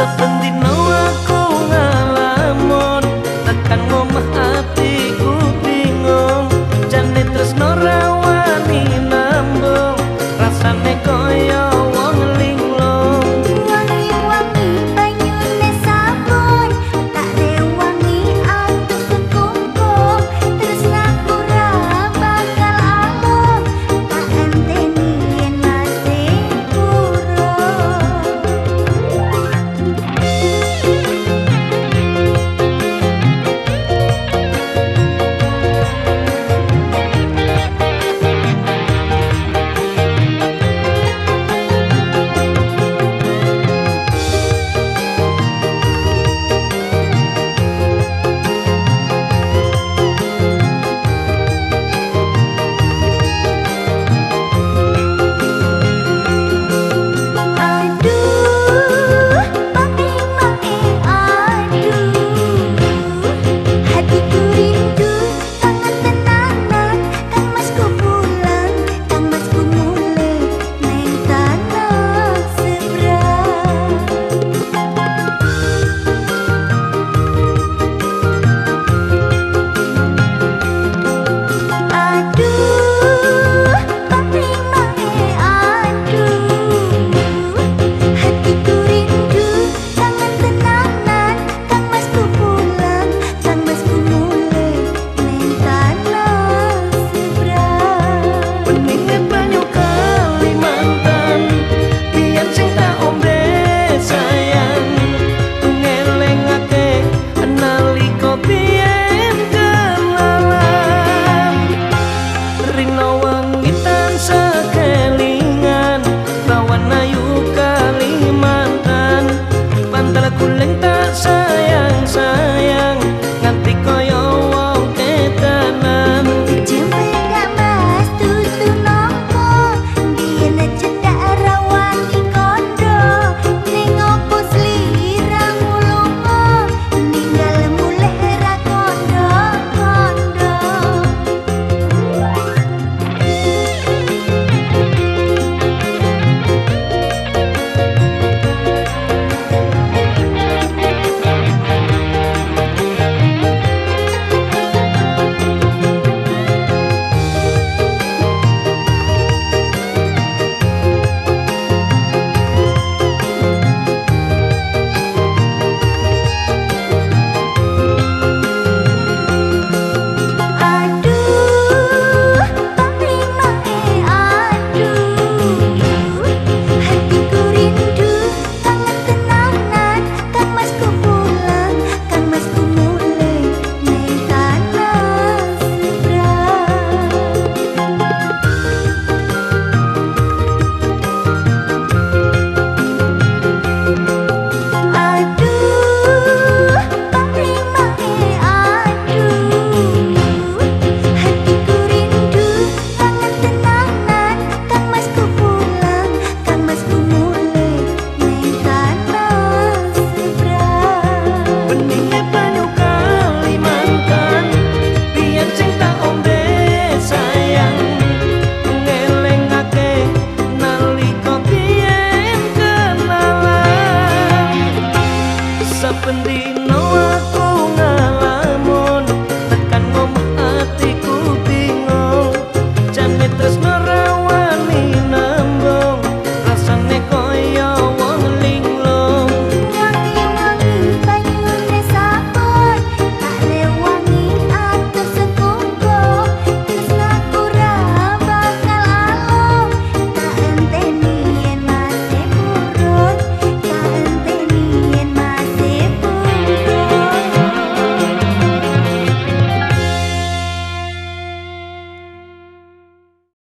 up